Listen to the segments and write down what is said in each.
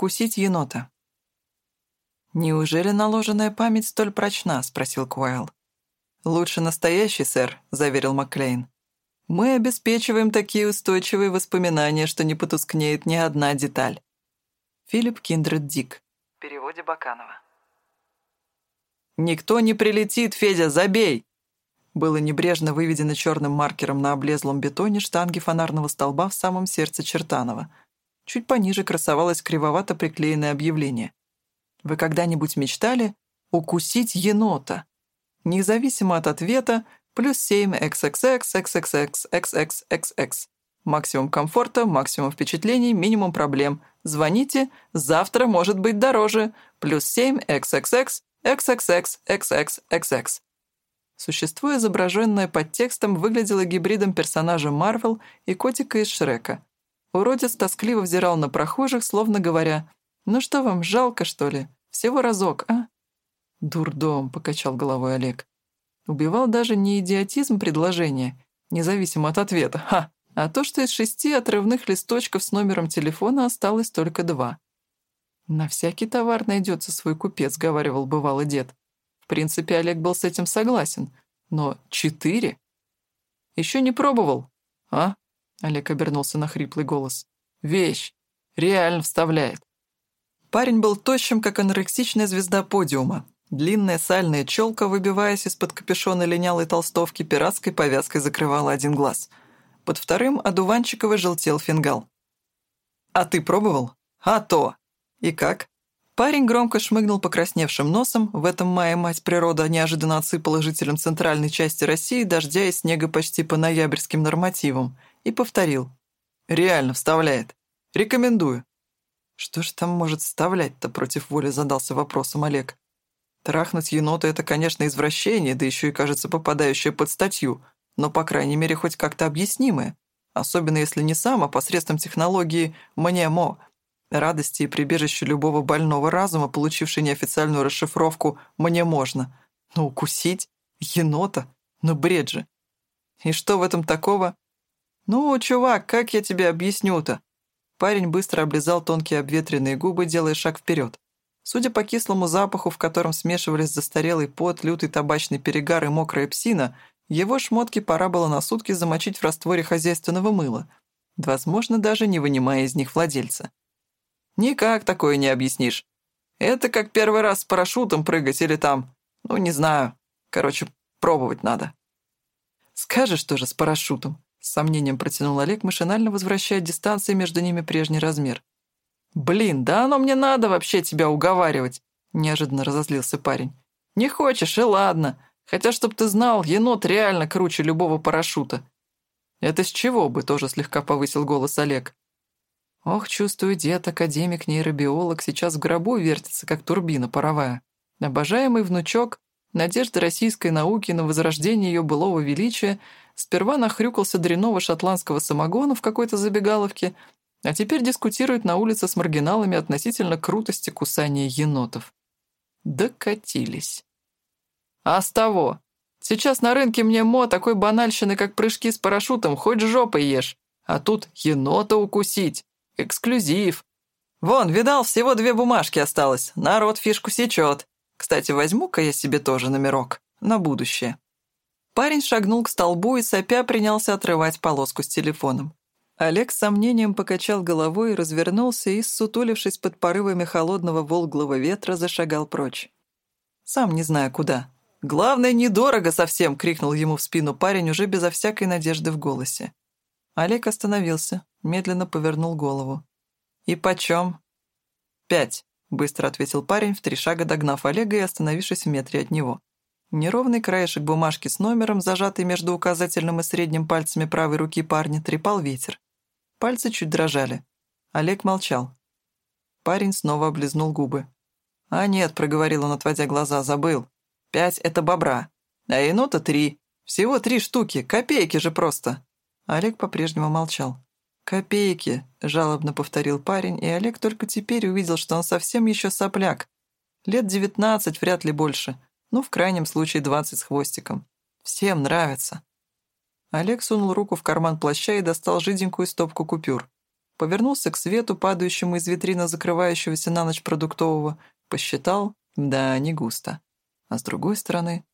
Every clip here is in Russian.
Укусить енота. «Неужели наложенная память столь прочна?» — спросил Куайл. «Лучше настоящий, сэр», — заверил Макклейн. «Мы обеспечиваем такие устойчивые воспоминания, что не потускнеет ни одна деталь». Филипп Киндред Дик. В переводе Баканова. «Никто не прилетит, Федя, забей!» Было небрежно выведено черным маркером на облезлом бетоне штанги фонарного столба в самом сердце Чертанова. Чуть пониже красовалось кривовато приклеенное объявление. Вы когда-нибудь мечтали укусить енота? Независимо от ответа, плюс 7 XXX. Максимум комфорта, максимум впечатлений, минимум проблем. Звоните, завтра может быть дороже. Плюс 7 XXX, XXX, XXXX. Существо, изображенное под текстом, выглядело гибридом персонажа Марвел и котика из Шрека. Уродец тоскливо взирал на прохожих, словно говоря «Ну что вам, жалко, что ли? Всего разок, а?» «Дурдом», — покачал головой Олег. Убивал даже не идиотизм предложения, независимо от ответа, ха, а то, что из шести отрывных листочков с номером телефона осталось только два. «На всякий товар найдется свой купец», — говаривал бывалый дед. В принципе, Олег был с этим согласен, но четыре? Еще не пробовал, а?» Олег обернулся на хриплый голос. «Вещь! Реально вставляет!» Парень был тощим, как анорексичная звезда подиума. Длинная сальная челка, выбиваясь из-под капюшона линялой толстовки, пиратской повязкой закрывала один глаз. Под вторым одуванчиковый желтел фингал. «А ты пробовал?» «А то!» «И как?» Парень громко шмыгнул покрасневшим носом, в этом мае мать природа неожиданно отсыпала жителям центральной части России дождя и снега почти по ноябрьским нормативам, и повторил. «Реально вставляет. Рекомендую. Что ж там может вставлять-то против воли, задался вопросом Олег. Трахнуть енота — это, конечно, извращение, да еще и, кажется, попадающее под статью, но, по крайней мере, хоть как-то объяснимое. Особенно если не сам, а посредством технологии «мнемо», радости и прибежище любого больного разума, получившей неофициальную расшифровку «мне можно». Ну, укусить? Енота? Ну, бред же. И что в этом такого? Ну, чувак, как я тебе объясню-то? Парень быстро облизал тонкие обветренные губы, делая шаг вперед. Судя по кислому запаху, в котором смешивались застарелый пот, лютый табачный перегар и мокрая псина, его шмотки пора было на сутки замочить в растворе хозяйственного мыла, возможно, даже не вынимая из них владельца. Никак такое не объяснишь. Это как первый раз с парашютом прыгать или там, ну, не знаю. Короче, пробовать надо. Скажешь тоже с парашютом. С сомнением протянул Олег, машинально возвращая дистанции между ними прежний размер. «Блин, да оно мне надо вообще тебя уговаривать!» Неожиданно разозлился парень. «Не хочешь, и ладно. Хотя, чтоб ты знал, енот реально круче любого парашюта». «Это с чего бы?» — тоже слегка повысил голос Олег. «Ох, чувствую, дед, академик, нейробиолог, сейчас в гробу вертится, как турбина паровая. Обожаемый внучок, надежда российской науки на возрождение ее былого величия — Сперва нахрюкался дрянного шотландского самогона в какой-то забегаловке, а теперь дискутирует на улице с маргиналами относительно крутости кусания енотов. Докатились. А с того? Сейчас на рынке мне мо такой банальщины, как прыжки с парашютом, хоть жопой ешь. А тут енота укусить. Эксклюзив. Вон, видал, всего две бумажки осталось. Народ фишку сечет. Кстати, возьму-ка я себе тоже номерок. На будущее. Парень шагнул к столбу и сопя принялся отрывать полоску с телефоном. Олег с сомнением покачал головой развернулся и, сутулившись под порывами холодного волглого ветра, зашагал прочь. Сам не зная куда. «Главное, недорого совсем!» — крикнул ему в спину парень уже безо всякой надежды в голосе. Олег остановился, медленно повернул голову. «И почем?» «Пять», — быстро ответил парень, в три шага догнав Олега и остановившись в метре от него. Неровный краешек бумажки с номером, зажатый между указательным и средним пальцами правой руки парня, трепал ветер. Пальцы чуть дрожали. Олег молчал. Парень снова облизнул губы. «А нет», — проговорил он, отводя глаза, — «забыл. Пять — это бобра. А енота три. Всего три штуки. Копейки же просто». Олег по-прежнему молчал. «Копейки», — жалобно повторил парень, и Олег только теперь увидел, что он совсем еще сопляк. Лет девятнадцать, вряд ли больше. Ну, в крайнем случае, двадцать с хвостиком. Всем нравится. Олег сунул руку в карман плаща и достал жиденькую стопку купюр. повернулся к свету, падающему из витрины закрывающегося на ночь продуктового, посчитал, да, не густо. А с другой стороны...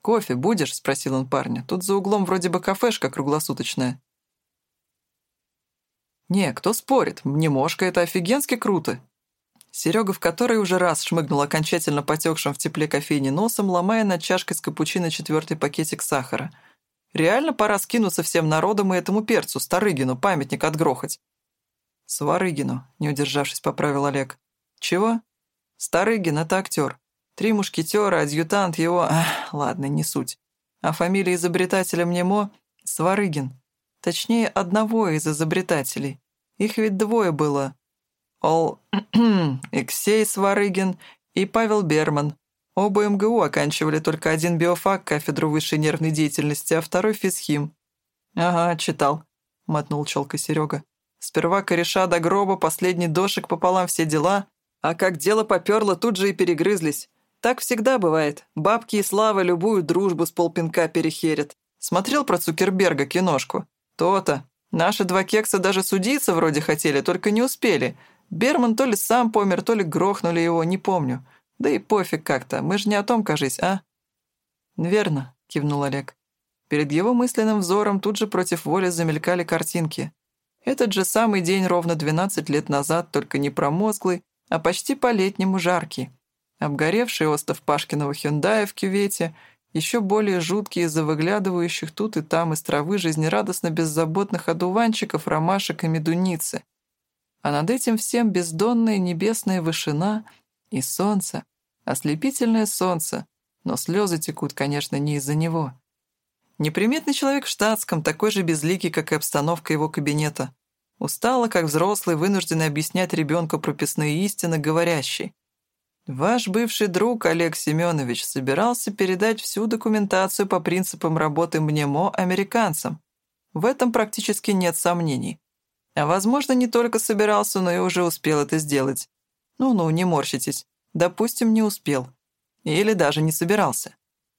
«Кофе будешь?» — спросил он парня. «Тут за углом вроде бы кафешка круглосуточная». «Не, кто спорит? Мнемошка — это офигенски круто!» Серега, в который уже раз шмыгнул окончательно потекшим в тепле кофейни носом, ломая над чашкой с капучино четвертый пакетик сахара. «Реально пора скинуться всем народом и этому перцу, Старыгину, памятник отгрохать». «Сварыгину», — не удержавшись, поправил Олег. «Чего?» «Старыгин — это актер. Три мушкетера, адъютант его... Ах, ладно, не суть. А фамилия изобретателя Мнемо — Сварыгин. Точнее, одного из изобретателей. Их ведь двое было. Ол... Иксей Сварыгин и Павел Берман. Оба МГУ оканчивали только один биофак, кафедру высшей нервной деятельности, а второй физхим. «Ага, читал», — мотнул челка Серега. «Сперва кореша до гроба, последний дошек пополам все дела, а как дело поперло, тут же и перегрызлись. Так всегда бывает. Бабки и слава любую дружбу с полпинка перехерят. Смотрел про Цукерберга киношку? То-то. Наши два кекса даже судиться вроде хотели, только не успели. Берман то ли сам помер, то ли грохнули его, не помню. Да и пофиг как-то, мы же не о том, кажись, а?» «Верно», — кивнул Олег. Перед его мысленным взором тут же против воли замелькали картинки. Этот же самый день ровно 12 лет назад, только не промозглый, а почти по-летнему жаркий. Обгоревший остов Пашкиного Хюндая в кювете — еще более жуткие из-за выглядывающих тут и там из травы жизнерадостно беззаботных одуванчиков, ромашек и медуницы. А над этим всем бездонная небесная вышина и солнце, ослепительное солнце, но слезы текут, конечно, не из-за него. Неприметный человек в штатском, такой же безликий, как и обстановка его кабинета. Устало, как взрослый, вынужденный объяснять ребенку прописные истины, говорящий. Ваш бывший друг Олег Семенович собирался передать всю документацию по принципам работы МНЕМО американцам. В этом практически нет сомнений. А возможно, не только собирался, но и уже успел это сделать. Ну-ну, не морщитесь. Допустим, не успел. Или даже не собирался.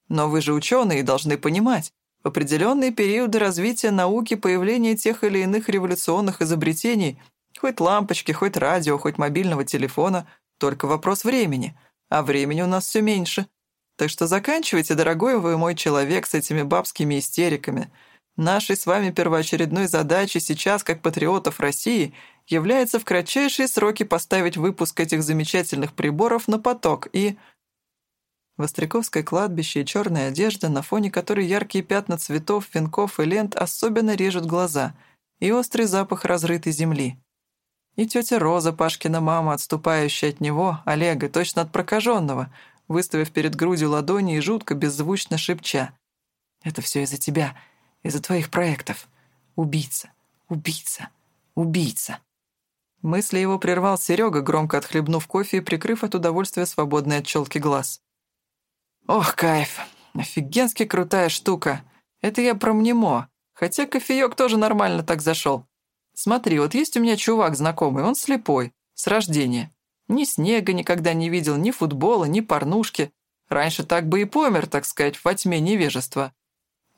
Но вы же ученые и должны понимать, в определенные периоды развития науки появление тех или иных революционных изобретений, хоть лампочки, хоть радио, хоть мобильного телефона – только вопрос времени, а времени у нас все меньше. Так что заканчивайте, дорогой вы мой человек, с этими бабскими истериками. Нашей с вами первоочередной задачей сейчас, как патриотов России, является в кратчайшие сроки поставить выпуск этих замечательных приборов на поток и... Востряковское кладбище и черная одежда, на фоне которой яркие пятна цветов, венков и лент особенно режут глаза, и острый запах разрытой земли. И тетя Роза, Пашкина мама, отступающая от него, Олега, точно от прокаженного, выставив перед грудью ладони и жутко беззвучно шепча. «Это все из-за тебя, из-за твоих проектов. Убийца, убийца, убийца». Мысли его прервал Серега, громко отхлебнув кофе и прикрыв от удовольствия свободный от челки глаз. «Ох, кайф! Офигенски крутая штука! Это я про мнемо, хотя кофеек тоже нормально так зашел. Смотри, вот есть у меня чувак знакомый, он слепой, с рождения. Ни снега никогда не видел, ни футбола, ни порнушки. Раньше так бы и помер, так сказать, во тьме невежества.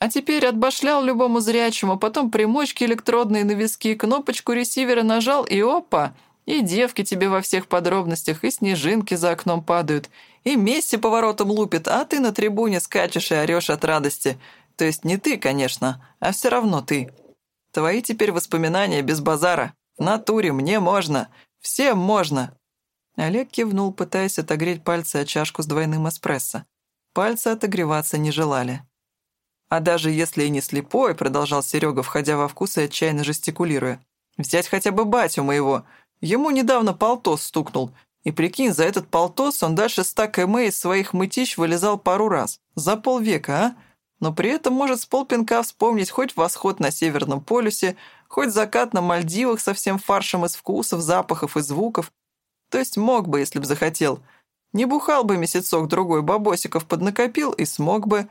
А теперь отбашлял любому зрячему, потом примочки электродные на виски, кнопочку ресивера нажал, и опа! И девки тебе во всех подробностях, и снежинки за окном падают, и Месси поворотом лупит, а ты на трибуне скачешь и орешь от радости. То есть не ты, конечно, а все равно ты. Твои теперь воспоминания без базара. В натуре мне можно. Всем можно». Олег кивнул, пытаясь отогреть пальцы о чашку с двойным эспрессо. Пальцы отогреваться не желали. «А даже если и не слепой», — продолжал Серега, входя во вкус и отчаянно жестикулируя, «взять хотя бы батю моего. Ему недавно полтос стукнул. И прикинь, за этот полтос он дальше ста км из своих мытищ вылезал пару раз. За полвека, а? но при этом может с полпинка вспомнить хоть восход на Северном полюсе, хоть закат на Мальдивах со всем фаршем из вкусов, запахов и звуков. То есть мог бы, если б захотел. Не бухал бы месяцок-другой, бабосиков поднакопил и смог бы.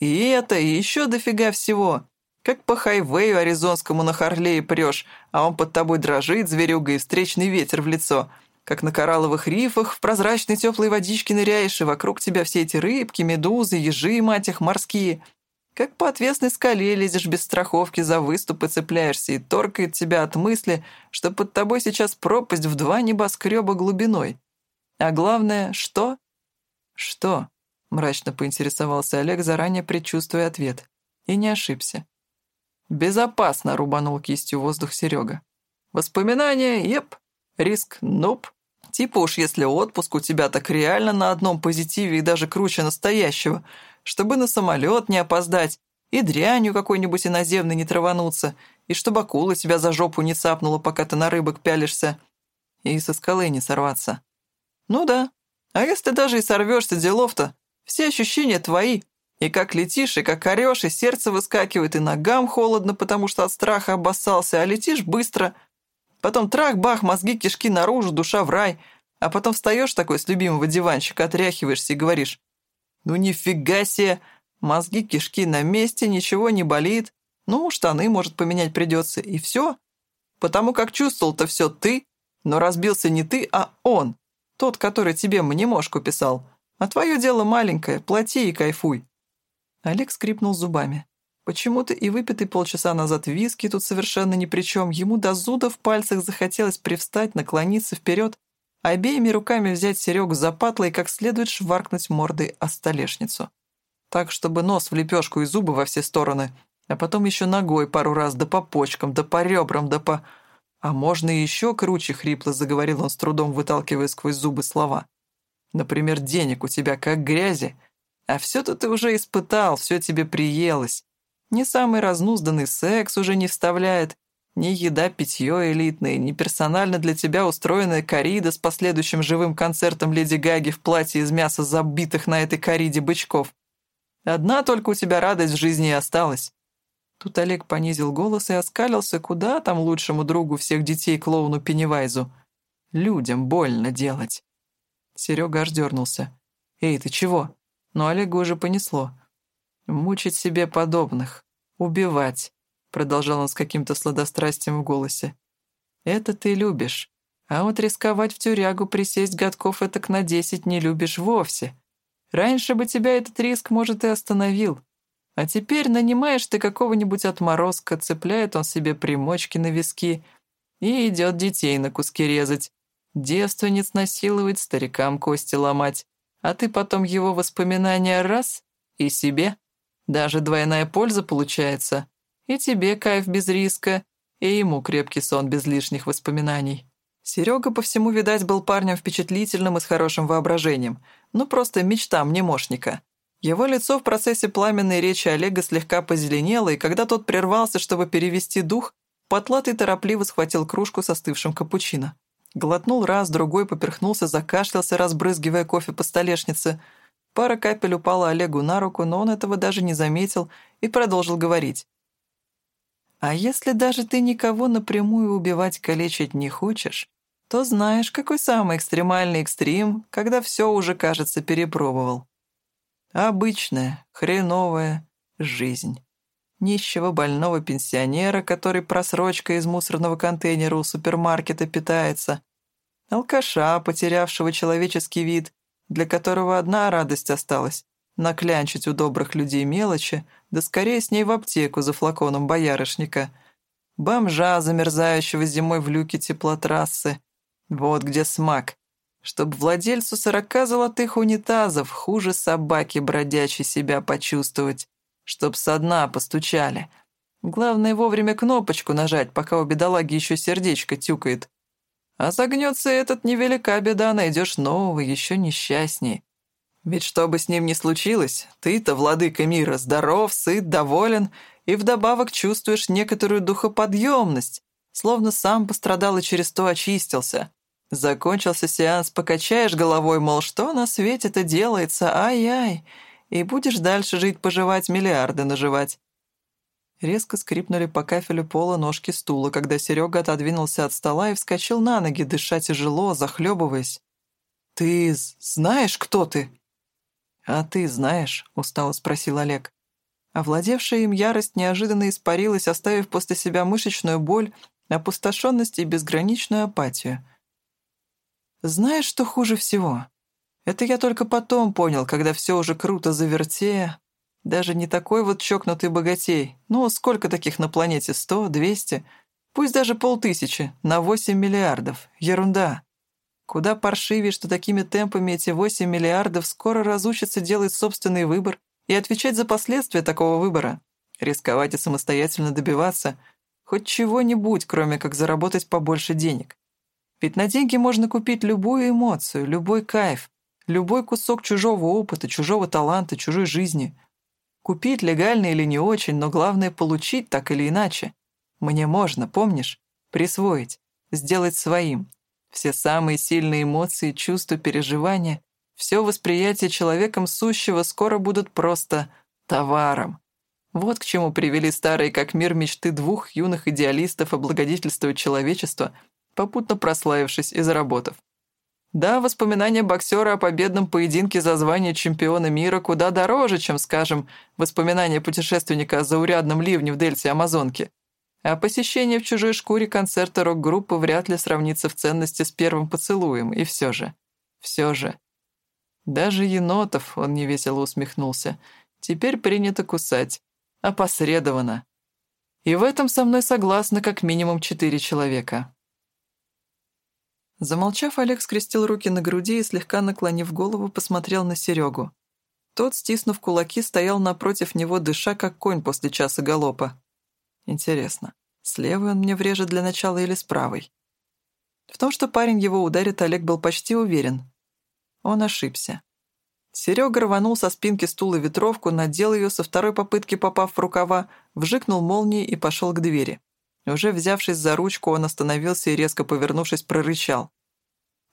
И это, и еще дофига всего. Как по хайвею аризонскому на Харлее прешь, а он под тобой дрожит, зверюга, и встречный ветер в лицо. Как на коралловых рифах в прозрачной теплой водичке ныряешь, и вокруг тебя все эти рыбки, медузы, ежи, мать их, морские — Как по отвесной скале лезешь без страховки, за выступы цепляешься и торкает тебя от мысли, что под тобой сейчас пропасть в два небоскреба глубиной. А главное, что? Что? Мрачно поинтересовался Олег, заранее предчувствуя ответ. И не ошибся. «Безопасно!» — рубанул кистью воздух Серега. «Воспоминания? Еп. Риск? Ноп. Типа уж если отпуск у тебя так реально на одном позитиве и даже круче настоящего, чтобы на самолет не опоздать и дрянью какой-нибудь иноземной не травануться, и чтобы акула тебя за жопу не цапнула, пока ты на рыбок пялишься, и со скалы не сорваться. Ну да, а если даже и сорвешься делов-то, все ощущения твои, и как летишь, и как орешь, и сердце выскакивает, и ногам холодно, потому что от страха обоссался, а летишь быстро. Потом трах-бах, мозги кишки наружу, душа в рай. А потом встаешь такой с любимого диванчика, отряхиваешься и говоришь, «Ну нифига себе! Мозги кишки на месте, ничего не болит. Ну, штаны, может, поменять придется, и все. Потому как чувствовал-то все ты, но разбился не ты, а он, тот, который тебе мнемошку писал. А твое дело маленькое, плати и кайфуй». Олег скрипнул зубами. Почему-то и выпитый полчаса назад виски тут совершенно ни при чем. Ему до зуда в пальцах захотелось привстать, наклониться вперед, обеими руками взять Серегу за патло и как следует шваркнуть мордой о столешницу. Так, чтобы нос в лепешку и зубы во все стороны, а потом еще ногой пару раз, да по почкам, да по ребрам, да по... А можно и еще круче, хрипло заговорил он с трудом, выталкивая сквозь зубы слова. Например, денег у тебя как грязи, а все-то ты уже испытал, все тебе приелось. Ни самый разнузданный секс уже не вставляет, ни еда, питье элитное, ни персонально для тебя устроенная корида с последующим живым концертом Леди Гаги в платье из мяса забитых на этой кориде бычков. Одна только у тебя радость в жизни и осталась. Тут Олег понизил голос и оскалился куда там лучшему другу всех детей клоуну Пеннивайзу. Людям больно делать. Серега аж дернулся. «Эй, ты чего?» но Олегу уже понесло. «Мучить себе подобных, убивать», — продолжал он с каким-то сладострастием в голосе. «Это ты любишь, а вот рисковать в тюрягу присесть годков этак на десять не любишь вовсе. Раньше бы тебя этот риск, может, и остановил. А теперь нанимаешь ты какого-нибудь отморозка, цепляет он себе примочки на виски и идет детей на куски резать, девственниц насиловать, старикам кости ломать а ты потом его воспоминания раз — и себе. Даже двойная польза получается. И тебе кайф без риска, и ему крепкий сон без лишних воспоминаний. Серега по всему, видать, был парнем впечатлительным и с хорошим воображением. Ну, просто мечта мнемошника. Его лицо в процессе пламенной речи Олега слегка позеленело, и когда тот прервался, чтобы перевести дух, Потлатый торопливо схватил кружку со остывшим капучино. Глотнул раз, другой поперхнулся, закашлялся, разбрызгивая кофе по столешнице. Пара капель упала Олегу на руку, но он этого даже не заметил и продолжил говорить. «А если даже ты никого напрямую убивать, калечить не хочешь, то знаешь, какой самый экстремальный экстрим, когда все уже, кажется, перепробовал. Обычная, хреновая жизнь. Нищего больного пенсионера, который просрочкой из мусорного контейнера у супермаркета питается, алкаша, потерявшего человеческий вид, для которого одна радость осталась — наклянчить у добрых людей мелочи, да скорее с ней в аптеку за флаконом боярышника, бомжа, замерзающего зимой в люке теплотрассы. Вот где смак. Чтоб владельцу сорока золотых унитазов хуже собаки бродячей себя почувствовать. Чтоб со дна постучали. Главное вовремя кнопочку нажать, пока у бедолаги еще сердечко тюкает. А загнется этот невелика беда, найдешь нового, еще несчастней. Ведь что бы с ним ни случилось, ты-то, владыка мира, здоров, сыт, доволен и вдобавок чувствуешь некоторую духоподъемность, словно сам пострадал и через то очистился. Закончился сеанс, покачаешь головой, мол, что на свете-то делается, ай-яй, и будешь дальше жить-поживать, миллиарды наживать. Резко скрипнули по кафелю пола ножки стула, когда Серега отодвинулся от стола и вскочил на ноги, дыша тяжело, захлебываясь. «Ты знаешь, кто ты?» «А ты знаешь?» — устало спросил Олег. Овладевшая им ярость неожиданно испарилась, оставив после себя мышечную боль, опустошенность и безграничную апатию. «Знаешь, что хуже всего? Это я только потом понял, когда все уже круто заверте, Даже не такой вот чокнутый богатей. Ну, сколько таких на планете? Сто? Двести? Пусть даже полтысячи. На восемь миллиардов. Ерунда. Куда паршивее, что такими темпами эти восемь миллиардов скоро разучатся делать собственный выбор и отвечать за последствия такого выбора. Рисковать и самостоятельно добиваться хоть чего-нибудь, кроме как заработать побольше денег. Ведь на деньги можно купить любую эмоцию, любой кайф, любой кусок чужого опыта, чужого таланта, чужой жизни. Купить легально или не очень, но главное получить так или иначе. Мне можно, помнишь? Присвоить, сделать своим. Все самые сильные эмоции, чувства, переживания, все восприятие человеком сущего скоро будут просто товаром. Вот к чему привели старые как мир мечты двух юных идеалистов облагодетельствовать человечество, попутно прославившись и заработав. Да, воспоминания боксера о победном поединке за звание чемпиона мира куда дороже, чем, скажем, воспоминания путешественника о заурядном ливне в дельте Амазонки. А посещение в чужой шкуре концерта рок-группы вряд ли сравнится в ценности с первым поцелуем, и все же, все же. Даже енотов, он невесело усмехнулся, теперь принято кусать опосредованно. И в этом со мной согласны как минимум четыре человека. Замолчав, Олег скрестил руки на груди и, слегка наклонив голову, посмотрел на Серегу. Тот, стиснув кулаки, стоял напротив него, дыша, как конь после часа галопа. Интересно, с левой он мне врежет для начала или с правой? В том, что парень его ударит, Олег был почти уверен. Он ошибся. Серега рванул со спинки стула ветровку, надел ее со второй попытки, попав в рукава, вжикнул молнией и пошел к двери. Уже взявшись за ручку, он остановился и, резко повернувшись, прорычал.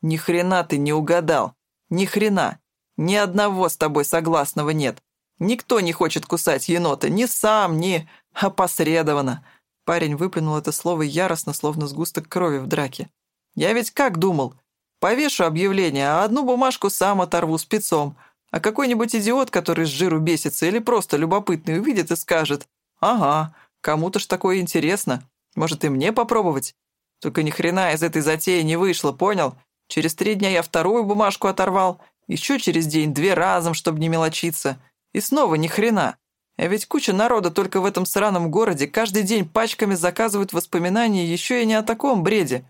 «Ни хрена ты не угадал! Ни хрена! Ни одного с тобой согласного нет! Никто не хочет кусать енота, ни сам, ни опосредованно!» Парень выплюнул это слово яростно, словно сгусток крови в драке. «Я ведь как думал? Повешу объявление, а одну бумажку сам оторву спецом, а какой-нибудь идиот, который с жиру бесится или просто любопытный, увидит и скажет «Ага, кому-то ж такое интересно, может и мне попробовать?» Только ни хрена из этой затеи не вышло, понял? Через три дня я вторую бумажку оторвал, еще через день две разом, чтобы не мелочиться. И снова ни хрена. А ведь куча народа только в этом сраном городе каждый день пачками заказывают воспоминания еще и не о таком бреде.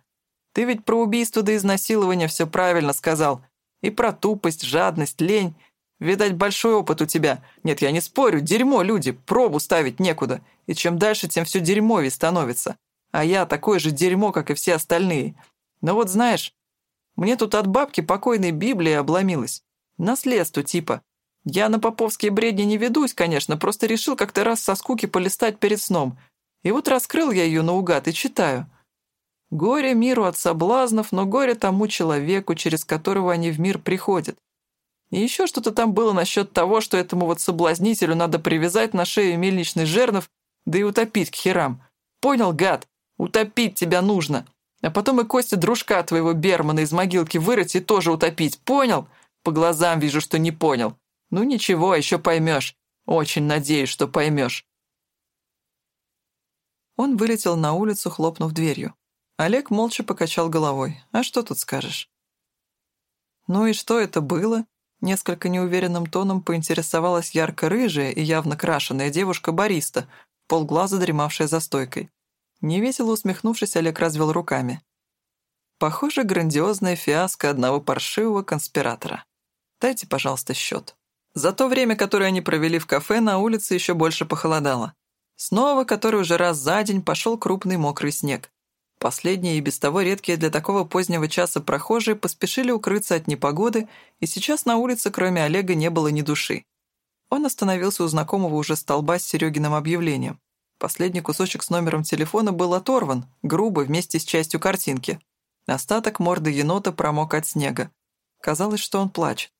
Ты ведь про убийство до изнасилования все правильно сказал. И про тупость, жадность, лень. Видать, большой опыт у тебя. Нет, я не спорю, дерьмо люди, пробу ставить некуда. И чем дальше, тем все дерьмовее становится. А я такое же дерьмо, как и все остальные. Но вот знаешь, мне тут от бабки покойной Библии обломилась. Наследство типа. Я на поповские бредни не ведусь, конечно, просто решил как-то раз со скуки полистать перед сном. И вот раскрыл я ее наугад и читаю. «Горе миру от соблазнов, но горе тому человеку, через которого они в мир приходят. И еще что-то там было насчет того, что этому вот соблазнителю надо привязать на шею мельничный жернов, да и утопить к херам. Понял, гад? Утопить тебя нужно. А потом и кости дружка твоего Бермана из могилки вырыть и тоже утопить. Понял? По глазам вижу, что не понял. Ну ничего, еще поймешь. Очень надеюсь, что поймешь. Он вылетел на улицу, хлопнув дверью. Олег молча покачал головой. А что тут скажешь? Ну и что это было? Несколько неуверенным тоном поинтересовалась ярко-рыжая и явно крашеная девушка-бариста, полглаза дремавшая за стойкой. Невесело усмехнувшись, Олег развел руками. Похоже, грандиозная фиаско одного паршивого конспиратора. Дайте, пожалуйста, счет. За то время, которое они провели в кафе, на улице еще больше похолодало. Снова, который уже раз за день, пошел крупный мокрый снег. Последние и без того редкие для такого позднего часа прохожие поспешили укрыться от непогоды, и сейчас на улице кроме Олега не было ни души. Он остановился у знакомого уже столба с Серегиным объявлением. Последний кусочек с номером телефона был оторван, грубо, вместе с частью картинки. Остаток морды енота промок от снега. Казалось, что он плачет.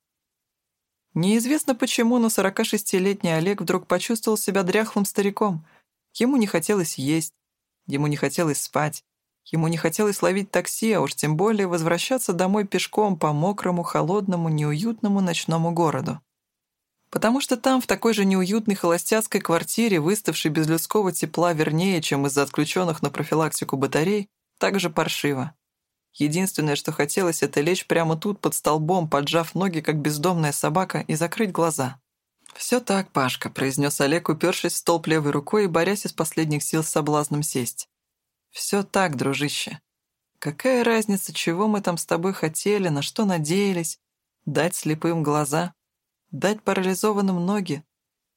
Неизвестно почему, но 46-летний Олег вдруг почувствовал себя дряхлым стариком. Ему не хотелось есть, ему не хотелось спать. Ему не хотелось ловить такси, а уж тем более возвращаться домой пешком по мокрому, холодному, неуютному ночному городу. Потому что там, в такой же неуютной холостяцкой квартире, выставшей без людского тепла вернее, чем из-за отключенных на профилактику батарей, так же паршиво. Единственное, что хотелось, это лечь прямо тут, под столбом, поджав ноги, как бездомная собака, и закрыть глаза. «Все так, Пашка», — произнес Олег, упершись в столб левой рукой и борясь из последних сил с соблазном сесть. «Все так, дружище. Какая разница, чего мы там с тобой хотели, на что надеялись? Дать слепым глаза? Дать парализованным ноги?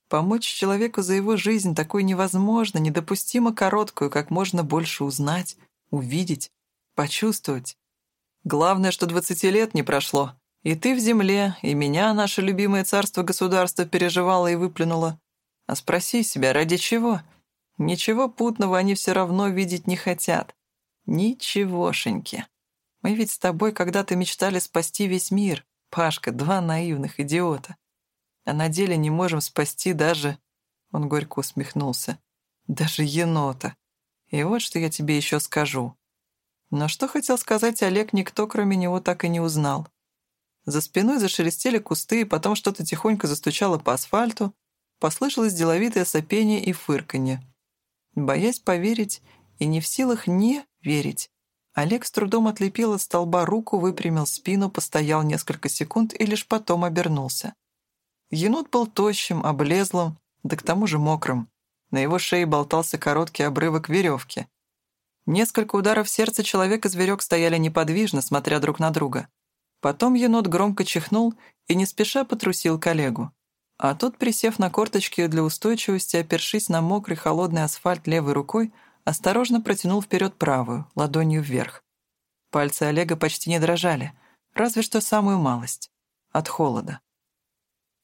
Помочь человеку за его жизнь такой невозможно, недопустимо короткую, как можно больше узнать, увидеть, почувствовать. Главное, что двадцати лет не прошло, и ты в земле, и меня наше любимое царство-государство переживало и выплюнуло. А спроси себя, ради чего? Ничего путного они все равно видеть не хотят. Ничегошеньки. Мы ведь с тобой когда-то мечтали спасти весь мир. Пашка, два наивных идиота а на деле не можем спасти даже...» Он горько усмехнулся. «Даже енота. И вот что я тебе еще скажу». Но что хотел сказать Олег, никто, кроме него, так и не узнал. За спиной зашелестели кусты, и потом что-то тихонько застучало по асфальту, послышалось деловитое сопение и фырканье. Боясь поверить и не в силах не верить, Олег с трудом отлепил от столба руку, выпрямил спину, постоял несколько секунд и лишь потом обернулся. Енот был тощим, облезлым, да к тому же мокрым. На его шее болтался короткий обрывок веревки. Несколько ударов сердца человека-зверек стояли неподвижно, смотря друг на друга. Потом енот громко чихнул и не спеша потрусил коллегу. А тот, присев на корточки для устойчивости, опершись на мокрый холодный асфальт левой рукой, осторожно протянул вперед правую, ладонью вверх. Пальцы Олега почти не дрожали, разве что самую малость. От холода.